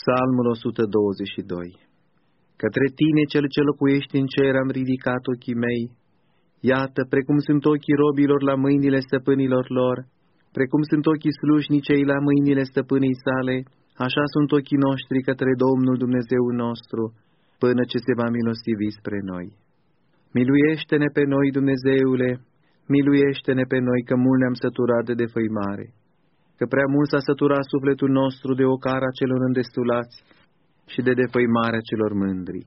Psalmul 122 Către tine, cel ce locuiești în cer, am ridicat ochii mei. Iată, precum sunt ochii robilor la mâinile stăpânilor lor, precum sunt ochii slujnicei la mâinile stăpânii sale, așa sunt ochii noștri către Domnul Dumnezeu nostru, până ce se va milostivi spre noi. Miluiește-ne pe noi, Dumnezeule, miluiește-ne pe noi, că mult ne-am săturat de defăimare că prea mult s-a săturat sufletul nostru de ocara celor îndestulați și de defăimarea celor mândri.